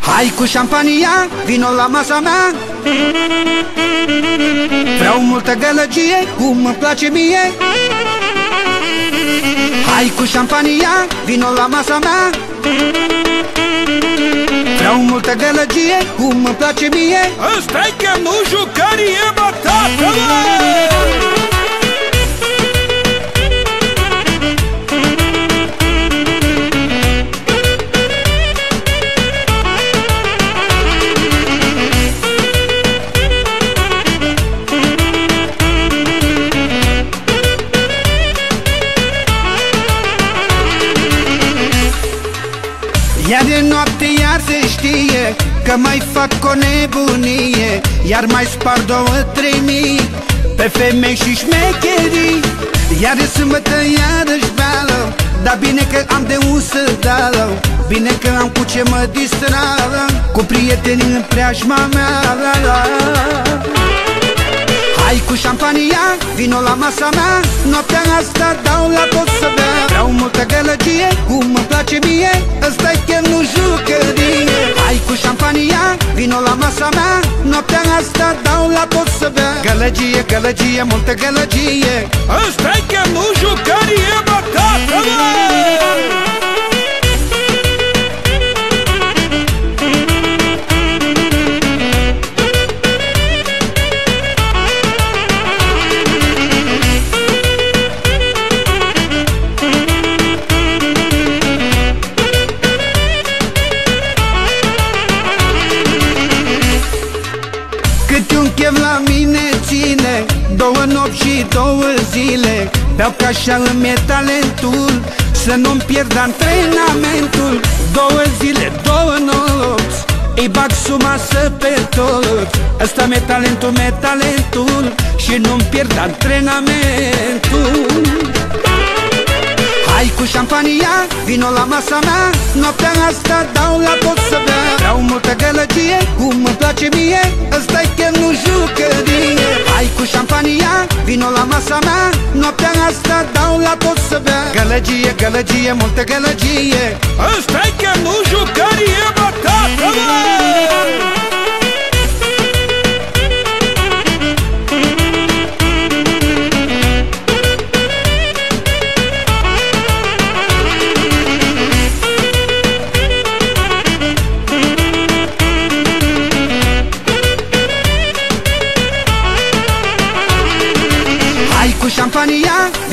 Hai cu șampania, vino la masa mea. Vreau multă gălăgie, cum îmi place mie. Hai cu șampania, vino la masa mea. Vreau multă gălăgie, cum îmi place mie. Ăsta-i că nu jucărie, bă, tată, Iar de noapte iar se știe Că mai fac o nebunie Iar mai spar două, trei mii Pe femei și șmecherii. Iar de sâmbătă iarăși beală Dar bine că am de un să dală Bine că am cu ce mă distrală Cu prietenii în preajma mea la, la. Hai cu șampania, vino la masa mea Noaptea asta dau la tot să bea. Vreau multă gălăgie, cum Noaptea asta dau la tot să bea Gălăgie, gălăgie, multă gălăgie. Ăsta-i că nu jucărie, Două nopți și două zile Beau ca așa îmi e talentul Să nu-mi pierd antrenamentul. Două zile, două nopți Îi bag suma să pe tot. Ăsta mi-e talentul, mi-e talentul Și nu-mi pierd antrenamentul. Hai cu șampania, vino la masa mea Noaptea asta dau la tot să bea vino la masa mea Noaptea asta dau la tot să bea. Gălăgie, gălăgie, multă gălăgie. Ăsta-i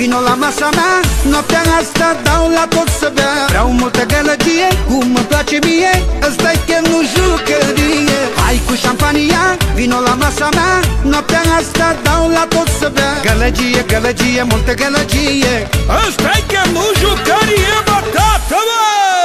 vino la masa mea Noaptea asta dau la tot să bea. Vreau multă gălăgie, cum îmi place mie ăsta e chiar nu jucărie. Hai cu șampania, vino la masa mea Noaptea asta dau la tot să bea. Gălăgie, gălăgie, multă gălăgie. Ăsta-i că nu jucărie, bă, tată, bă!